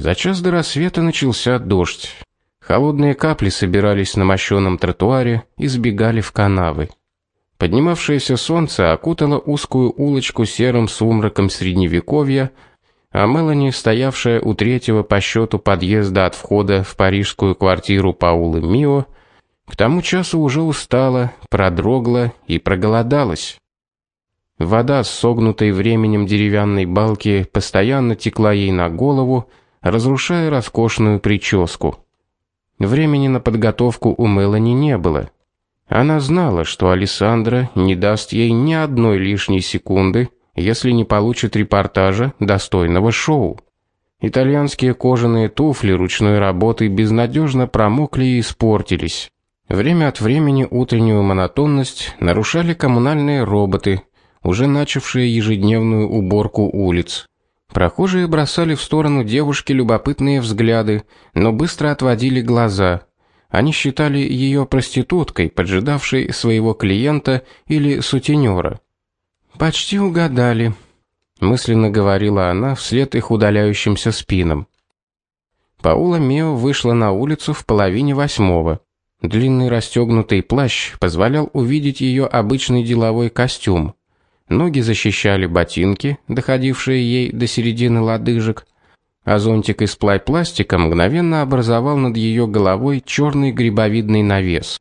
За час до рассвета начался дождь. Холодные капли собирались на мощёном тротуаре и сбегали в канавы. Поднимавшееся солнце окутало узкую улочку серым сумраком средневековья, а Мелани, стоявшая у третьего по счету подъезда от входа в парижскую квартиру Паулы Мио, к тому часу уже устала, продрогла и проголодалась. Вода с согнутой временем деревянной балки постоянно текла ей на голову, разрушая роскошную прическу. Времени на подготовку у Мелани не было. Она знала, что Александра не даст ей ни одной лишней секунды, если не получит репортажа достойного шоу. Итальянские кожаные туфли ручной работы безнадежно промокли и испортились. Время от времени утреннюю монотонность нарушали коммунальные роботы, уже начавшие ежедневную уборку улиц. Прохожие бросали в сторону девушки любопытные взгляды, но быстро отводили глаза. Они считали ее проституткой, поджидавшей своего клиента или сутенера. Почти угадали, мысленно говорила она вслед их удаляющимся спинам. Паула Мео вышла на улицу в половине восьмого. Длинный расстегнутый плащ позволял увидеть ее обычный деловой костюм. Ноги защищали ботинки, доходившие ей до середины лодыжек, а зонтик из пластика мгновенно образовал над ее головой черный грибовидный навес.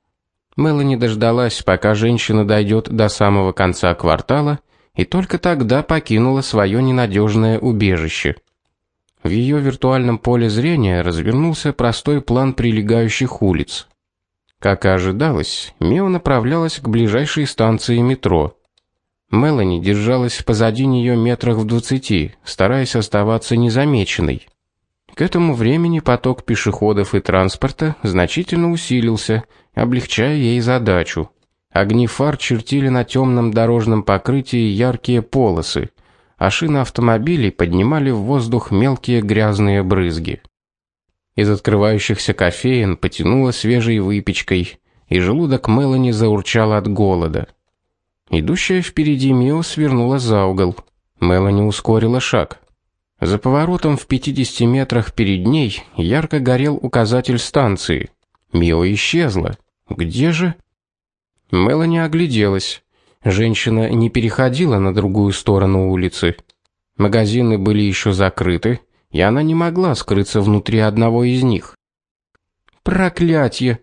Мелани дождалась, пока женщина дойдет до самого конца квартала, и только тогда покинула свое ненадежное убежище. В ее виртуальном поле зрения развернулся простой план прилегающих улиц. Как и ожидалось, Мео направлялась к ближайшей станции метро. Мелани держалась позади нее метрах в двадцати, стараясь оставаться незамеченной. К этому времени поток пешеходов и транспорта значительно усилился, облегчая ей задачу. Огни фар чертили на темном дорожном покрытии яркие полосы, а шины автомобилей поднимали в воздух мелкие грязные брызги. Из открывающихся кофеен потянуло свежей выпечкой, и желудок Мелани заурчал от голода. Идущая впереди Мио свернула за угол. Мелани ускорила шаг. За поворотом в 50 метрах перед ней ярко горел указатель станции. Мио исчезла. Где же? Мелани огляделась. Женщина не переходила на другую сторону улицы. Магазины были еще закрыты, и она не могла скрыться внутри одного из них. Проклятье!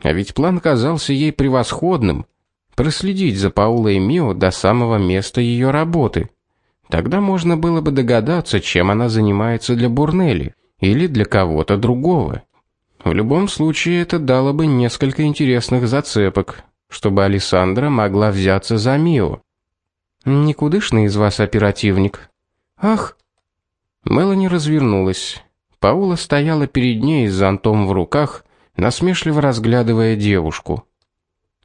А ведь план казался ей превосходным проследить за Паулой Мио до самого места ее работы. Тогда можно было бы догадаться, чем она занимается для Бурнелли или для кого-то другого. В любом случае это дало бы несколько интересных зацепок, чтобы Александра могла взяться за Мио. Никудышный из вас оперативник. Ах. Мелани развернулась. Паула стояла перед ней с зонтом в руках, насмешливо разглядывая девушку.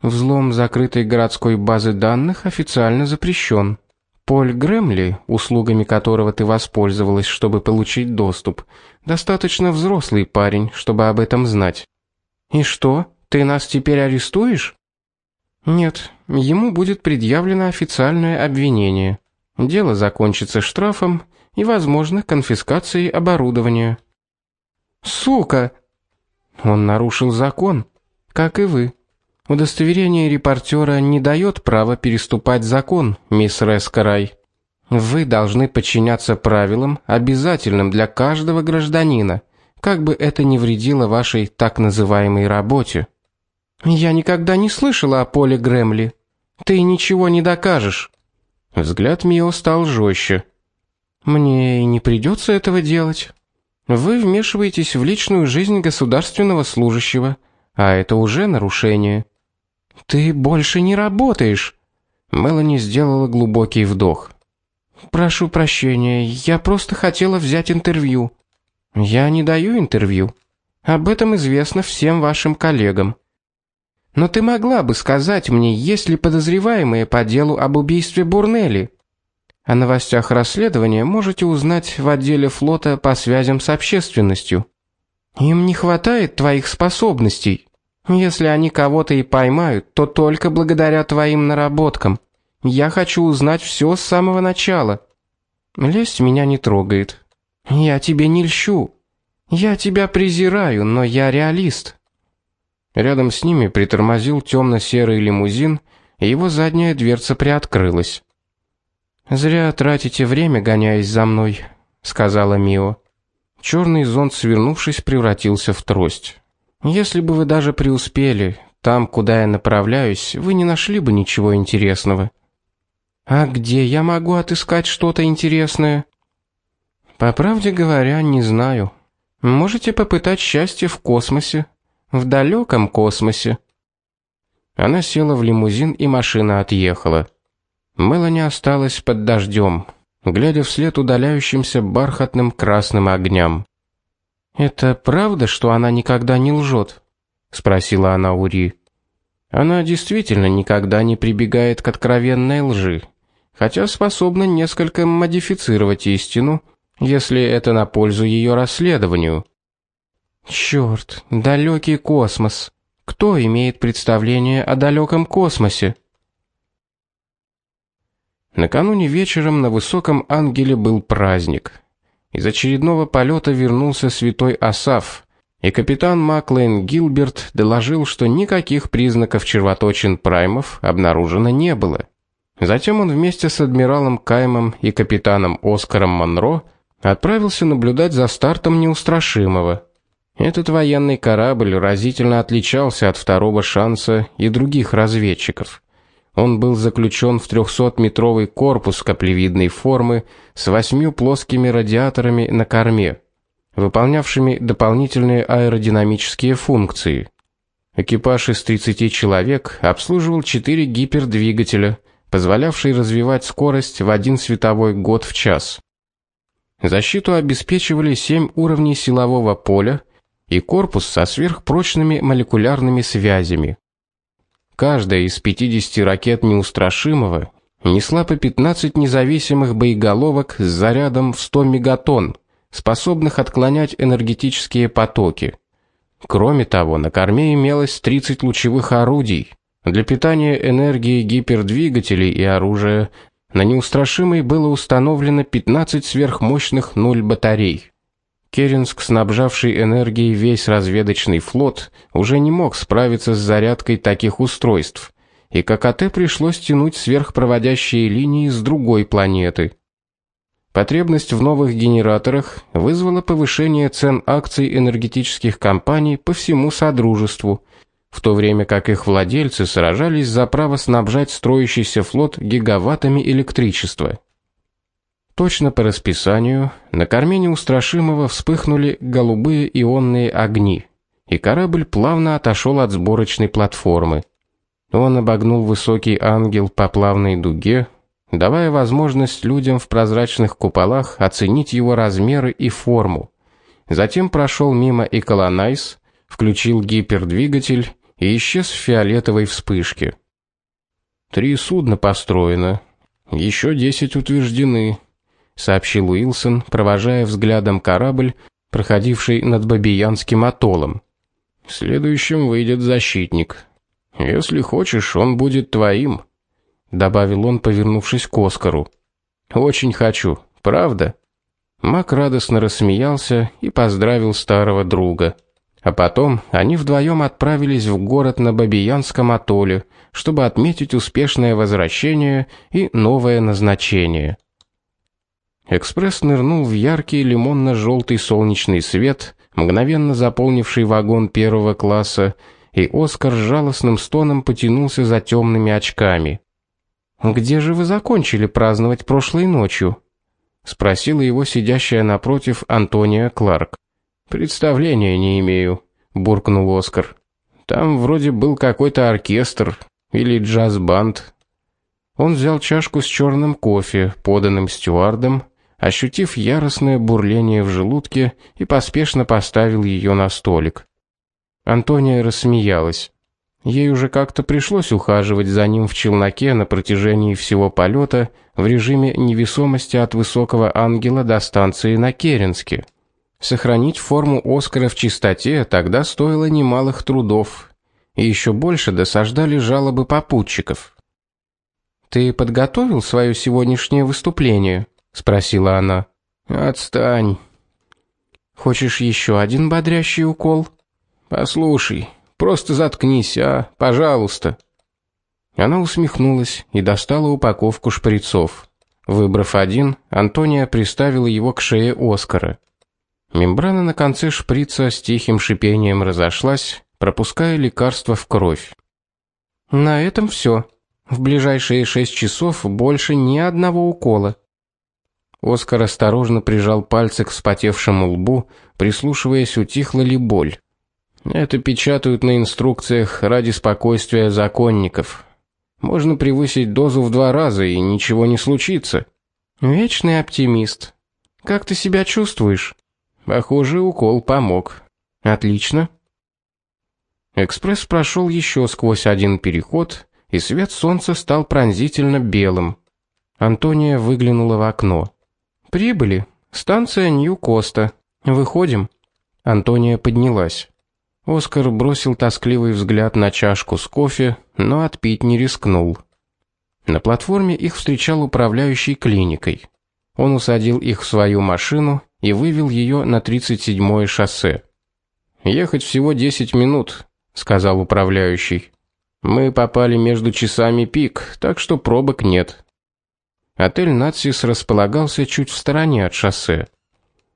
Взлом закрытой городской базы данных официально запрещен. Поль Гремли, услугами которого ты воспользовалась, чтобы получить доступ, достаточно взрослый парень, чтобы об этом знать. И что? Ты нас теперь арестуешь? Нет, ему будет предъявлено официальное обвинение. Дело закончится штрафом и, возможно, конфискацией оборудования. Сука. Он нарушил закон, как и вы. Удостоверение репортера не дает права переступать закон, мисс Рескарай. Вы должны подчиняться правилам, обязательным для каждого гражданина, как бы это ни вредило вашей так называемой работе. Я никогда не слышала о Поле Гремли. Ты ничего не докажешь. Взгляд Мио стал жестче. Мне и не придется этого делать. Вы вмешиваетесь в личную жизнь государственного служащего, а это уже нарушение. Ты больше не работаешь. Мелани сделала глубокий вдох. Прошу прощения, я просто хотела взять интервью. Я не даю интервью. Об этом известно всем вашим коллегам. Но ты могла бы сказать мне, есть ли подозреваемые по делу об убийстве Бурнелли? О новостях расследования можете узнать в отделе флота по связям с общественностью. Им не хватает твоих способностей. Если они кого-то и поймают, то только благодаря твоим наработкам. Я хочу узнать все с самого начала. Лесть меня не трогает. Я тебе не льщу. Я тебя презираю, но я реалист. Рядом с ними притормозил темно серый лимузин, и его задняя дверца приоткрылась. Зря тратите время, гоняясь за мной, сказала Мио. Черный зонт, свернувшись, превратился в трость. Если бы вы даже преуспели, там, куда я направляюсь, вы не нашли бы ничего интересного. А где я могу отыскать что-то интересное? По правде говоря, не знаю. Можете попытать счастье в космосе, в далеком космосе. Она села в лимузин, и машина отъехала. Мелани осталась под дождем, глядя вслед удаляющимся бархатным красным огням. Это правда, что она никогда не лжет? спросила она у Ри. Она действительно никогда не прибегает к откровенной лжи, хотя способна несколько модифицировать истину, если это на пользу ее расследованию. Черт, далекий космос. Кто имеет представление о далеком космосе? Накануне вечером на высоком ангеле был праздник. Из очередного полета вернулся святой Асаф, и капитан Маклейн Гилберт доложил, что никаких признаков червоточин праймов обнаружено не было. Затем он вместе с адмиралом Каймом и капитаном Оскаром Монро отправился наблюдать за стартом Неустрашимого. Этот военный корабль разительно отличался от второго шанса и других разведчиков. Он был заключен в 300-метровый корпус каплевидной формы с восьмью плоскими радиаторами на корме, выполнявшими дополнительные аэродинамические функции. Экипаж из 30 человек обслуживал четыре гипердвигателя, позволявшие развивать скорость в один световой год в час. Защиту обеспечивали семь уровней силового поля и корпус со сверхпрочными молекулярными связями. Каждая из 50 ракет неустрашимого несла по 15 независимых боеголовок с зарядом в 100 мегатонн, способных отклонять энергетические потоки. Кроме того, на корме имелось 30 лучевых орудий. Для питания энергии гипердвигателей и оружия на неустрашимой было установлено 15 сверхмощных нуль батарей. Керенск, снабжавший энергией весь разведочный флот, уже не мог справиться с зарядкой таких устройств, и ККТ пришлось тянуть сверхпроводящие линии с другой планеты. Потребность в новых генераторах вызвала повышение цен акций энергетических компаний по всему содружеству, в то время как их владельцы сражались за право снабжать строящийся флот гигаваттами электричества. Точно по расписанию на корме неустрашимого вспыхнули голубые ионные огни, и корабль плавно отошел от сборочной платформы. Он обогнул высокий ангел по плавной дуге, давая возможность людям в прозрачных куполах оценить его размеры и форму. Затем прошел мимо Эколонайс, включил гипердвигатель и исчез в фиолетовой вспышке. Три судна построено, еще десять утверждены, сообщил Уилсон, провожая взглядом корабль, проходивший над Бабиянским атоллом. Следующим выйдет защитник. Если хочешь, он будет твоим, добавил он, повернувшись к Оскару. Очень хочу, правда? Мак радостно рассмеялся и поздравил старого друга. А потом они вдвоем отправились в город на Бабиянском атолле, чтобы отметить успешное возвращение и новое назначение. Экспресс нырнул в яркий лимонно желтый солнечный свет, мгновенно заполнивший вагон первого класса, и Оскар с жалостным стоном потянулся за темными очками. Где же вы закончили праздновать прошлой ночью? спросила его сидящая напротив Антония Кларк. Представления не имею, буркнул Оскар. Там вроде был какой-то оркестр или джаз-банд. Он взял чашку с черным кофе, поданным стюардом, ощутив яростное бурление в желудке и поспешно поставил ее на столик. Антония рассмеялась. Ей уже как-то пришлось ухаживать за ним в челноке на протяжении всего полета в режиме невесомости от высокого ангела до станции на Керенске. Сохранить форму Оскара в чистоте тогда стоило немалых трудов, и еще больше досаждали жалобы попутчиков. Ты подготовил свое сегодняшнее выступление? Спросила она. Отстань, хочешь еще один бодрящий укол? Послушай, просто заткнись, а, пожалуйста. Она усмехнулась и достала упаковку шприцов. Выбрав один, Антония приставила его к шее Оскара. Мембрана на конце шприца с тихим шипением разошлась, пропуская лекарство в кровь. На этом все. В ближайшие шесть часов больше ни одного укола. Оскар осторожно прижал пальцы к вспотевшему лбу, прислушиваясь, утихла ли боль. Это печатают на инструкциях ради спокойствия законников. Можно превысить дозу в два раза и ничего не случится. Вечный оптимист. Как ты себя чувствуешь? Похоже, укол помог. Отлично. Экспресс прошел еще сквозь один переход, и свет солнца стал пронзительно белым. Антония выглянула в окно. Прибыли. Станция Нью-Коста. Выходим. Антония поднялась. Оскар бросил тоскливый взгляд на чашку с кофе, но отпить не рискнул. На платформе их встречал управляющий клиникой. Он усадил их в свою машину и вывел ее на 37-е шоссе. Ехать всего 10 минут, сказал управляющий. Мы попали между часами пик, так что пробок нет. Отель Натсис располагался чуть в стороне от шоссе.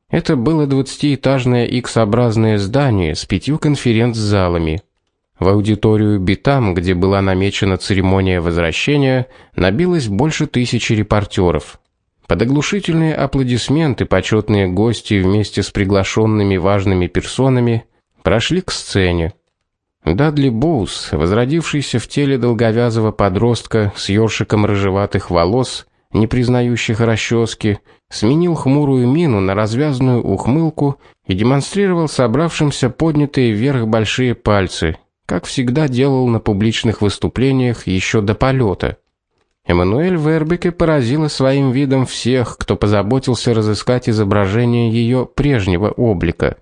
Это было двадцатиэтажное X-образное здание с пятью конференц-залами. В аудиторию Битам, где была намечена церемония возвращения, набилось больше тысячи репортеров. Под оглушительные аплодисменты почетные гости вместе с приглашенными важными персонами прошли к сцене. Дадли Боус, возродившийся в теле долговязого подростка с ёршиком рыжеватых волос, не признающих расчески, сменил хмурую мину на развязную ухмылку и демонстрировал собравшимся поднятые вверх большие пальцы, как всегда делал на публичных выступлениях еще до полета. Эммануэль Вербеке поразила своим видом всех, кто позаботился разыскать изображение ее прежнего облика.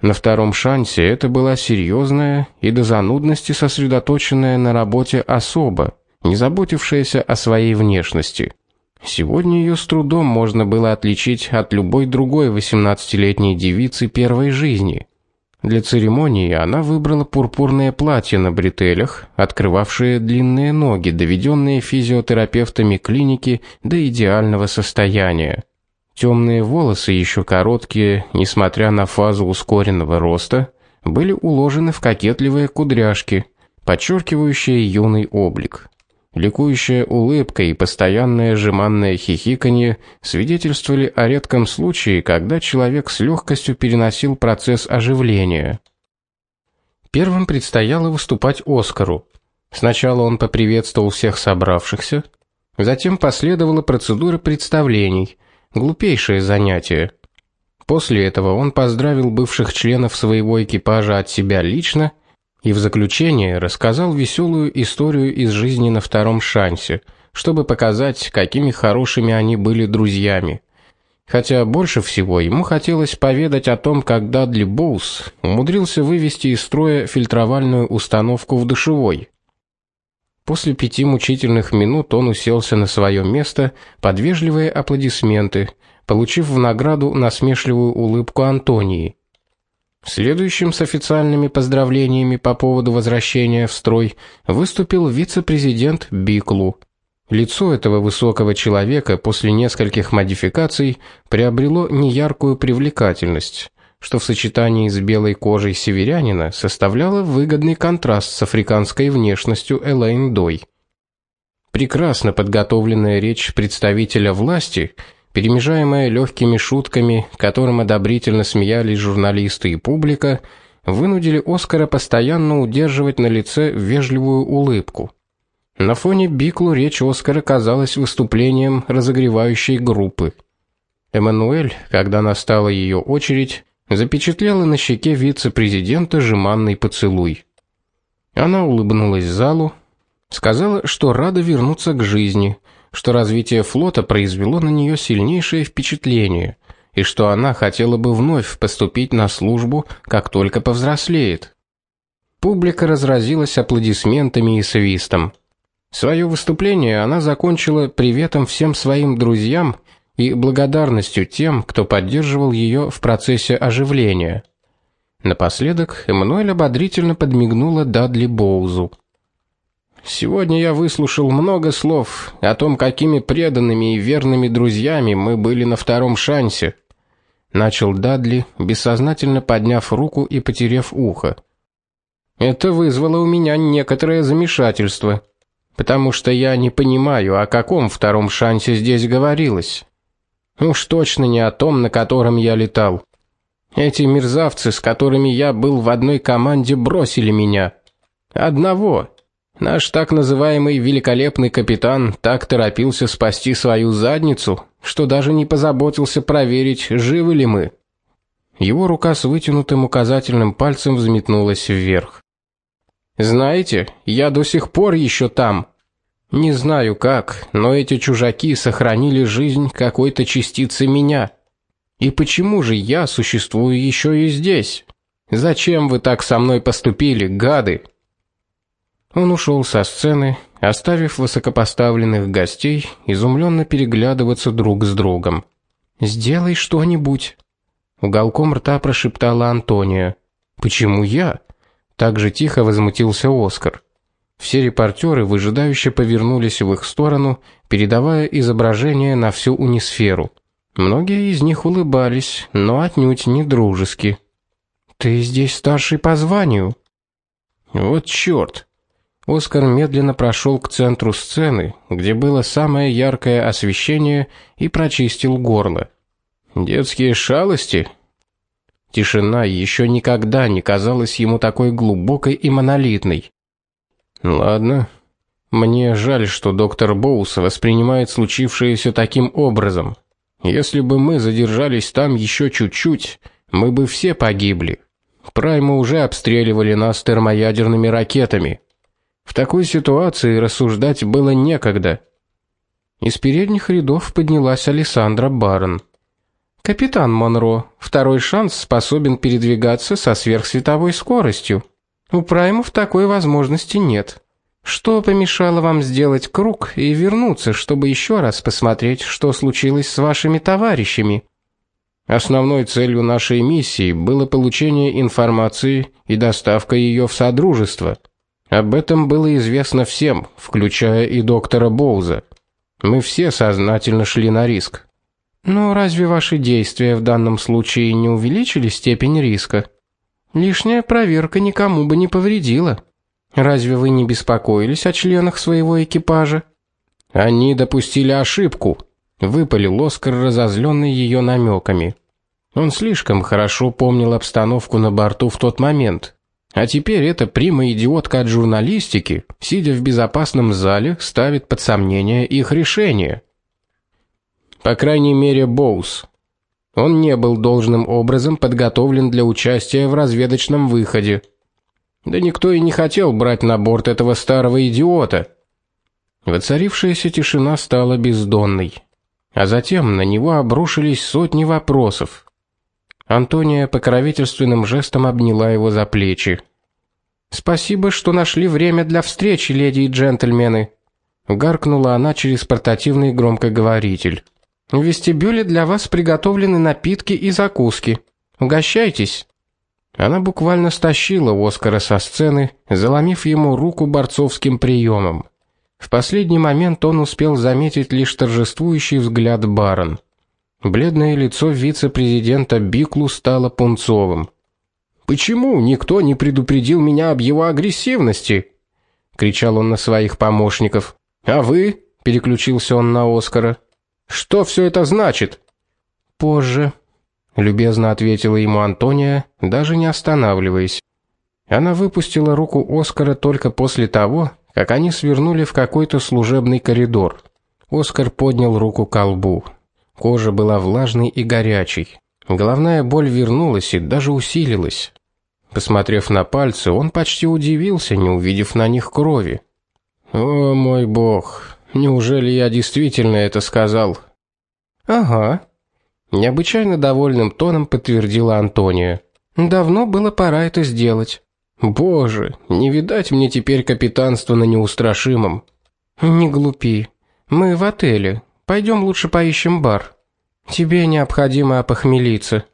На втором шансе это была серьезная и до занудности сосредоточенная на работе особа, не заботившаяся о своей внешности. Сегодня ее с трудом можно было отличить от любой другой восемнадцатилетней девицы первой жизни. Для церемонии она выбрала пурпурное платье на бретелях, открывавшее длинные ноги, доведенные физиотерапевтами клиники до идеального состояния. Темные волосы, еще короткие, несмотря на фазу ускоренного роста, были уложены в кокетливые кудряшки, подчеркивающие юный облик. Ликующая улыбка и постоянное жеманное хихиканье свидетельствовали о редком случае, когда человек с легкостью переносил процесс оживления. Первым предстояло выступать Оскару. Сначала он поприветствовал всех собравшихся, затем последовала процедура представлений – Глупейшее занятие. После этого он поздравил бывших членов своего экипажа от себя лично и в заключение рассказал веселую историю из жизни на втором шансе, чтобы показать, какими хорошими они были друзьями. Хотя больше всего ему хотелось поведать о том, как Дадли Боус умудрился вывести из строя фильтровальную установку в душевой. После пяти мучительных минут он уселся на свое место под вежливые аплодисменты, получив в награду насмешливую улыбку Антонии. Следующим с официальными поздравлениями по поводу возвращения в строй выступил вице-президент Биклу. Лицо этого высокого человека после нескольких модификаций приобрело неяркую привлекательность что в сочетании с белой кожей северянина составляло выгодный контраст с африканской внешностью Элейн Дой. Прекрасно подготовленная речь представителя власти, перемежаемая легкими шутками, которым одобрительно смеялись журналисты и публика, вынудили Оскара постоянно удерживать на лице вежливую улыбку. На фоне Биклу речь Оскара казалась выступлением разогревающей группы. Эммануэль, когда настала ее очередь, запечатлела на щеке вице-президента жеманный поцелуй. Она улыбнулась залу, сказала, что рада вернуться к жизни, что развитие флота произвело на нее сильнейшее впечатление и что она хотела бы вновь поступить на службу, как только повзрослеет. Публика разразилась аплодисментами и свистом. Свое выступление она закончила приветом всем своим друзьям и благодарностью тем, кто поддерживал ее в процессе оживления. Напоследок Эммануэль ободрительно подмигнула Дадли Боузу. Сегодня я выслушал много слов о том, какими преданными и верными друзьями мы были на втором шансе. Начал Дадли, бессознательно подняв руку и потерев ухо. Это вызвало у меня некоторое замешательство, потому что я не понимаю, о каком втором шансе здесь говорилось. Уж точно не о том, на котором я летал. Эти мерзавцы, с которыми я был в одной команде, бросили меня. Одного, Наш так называемый великолепный капитан так торопился спасти свою задницу, что даже не позаботился проверить, живы ли мы. Его рука с вытянутым указательным пальцем взметнулась вверх. Знаете, я до сих пор еще там. Не знаю как, но эти чужаки сохранили жизнь какой-то частицы меня. И почему же я существую еще и здесь? Зачем вы так со мной поступили, гады? Он ушел со сцены, оставив высокопоставленных гостей изумленно переглядываться друг с другом. "Сделай что-нибудь", уголком рта прошептала Антония. "Почему я?" так же тихо возмутился Оскар. Все репортеры выжидающе повернулись в их сторону, передавая изображение на всю унисферу. Многие из них улыбались, но отнюдь не дружески. Ты здесь старший по званию. Вот чёрт. Оскар медленно прошел к центру сцены, где было самое яркое освещение, и прочистил горло. Детские шалости. Тишина еще никогда не казалась ему такой глубокой и монолитной. Ладно. Мне жаль, что доктор Боус воспринимает случившееся таким образом. Если бы мы задержались там еще чуть-чуть, мы бы все погибли. Праймы уже обстреливали нас термоядерными ракетами. В такой ситуации рассуждать было некогда. Из передних рядов поднялась Александра Барн. Капитан Монро, второй шанс способен передвигаться со сверхсветовой скоростью. У праймов такой возможности нет. Что помешало вам сделать круг и вернуться, чтобы еще раз посмотреть, что случилось с вашими товарищами? Основной целью нашей миссии было получение информации и доставка ее в содружество. Об этом было известно всем, включая и доктора Боуза. Мы все сознательно шли на риск. Но разве ваши действия в данном случае не увеличили степень риска? Лишняя проверка никому бы не повредила. Разве вы не беспокоились о членах своего экипажа? Они допустили ошибку, выпалил Оскар, разозленный ее намеками. Он слишком хорошо помнил обстановку на борту в тот момент. А теперь эта прима-идиотка от журналистики, сидя в безопасном зале, ставит под сомнение их решение. По крайней мере, Боус. Он не был должным образом подготовлен для участия в разведочном выходе. Да никто и не хотел брать на борт этого старого идиота. Воцарившаяся тишина стала бездонной, а затем на него обрушились сотни вопросов. Антония покровительственным жестом обняла его за плечи. Спасибо, что нашли время для встречи, леди и джентльмены, гаркнула она через портативный громкоговоритель. В вестибюле для вас приготовлены напитки и закуски. Угощайтесь. Она буквально стащила Оскара со сцены, заломив ему руку борцовским приемом. В последний момент он успел заметить лишь торжествующий взгляд Барон. Бледное лицо вице-президента Биклу стало пунцовым. Почему никто не предупредил меня об его агрессивности? кричал он на своих помощников. А вы? переключился он на Оскара. Что все это значит? Позже, любезно ответила ему Антония, даже не останавливаясь. Она выпустила руку Оскара только после того, как они свернули в какой-то служебный коридор. Оскар поднял руку к колбу. Кожа была влажной и горячей. Головная боль вернулась и даже усилилась. Посмотрев на пальцы, он почти удивился, не увидев на них крови. О мой бог, неужели я действительно это сказал? Ага. Необычайно довольным тоном подтвердила Антония. Давно было пора это сделать. Боже, не видать мне теперь капитанства на неустрашимом. Не глупи. Мы в отеле. Пойдем лучше поищем бар. Тебе необходимо опохмелиться,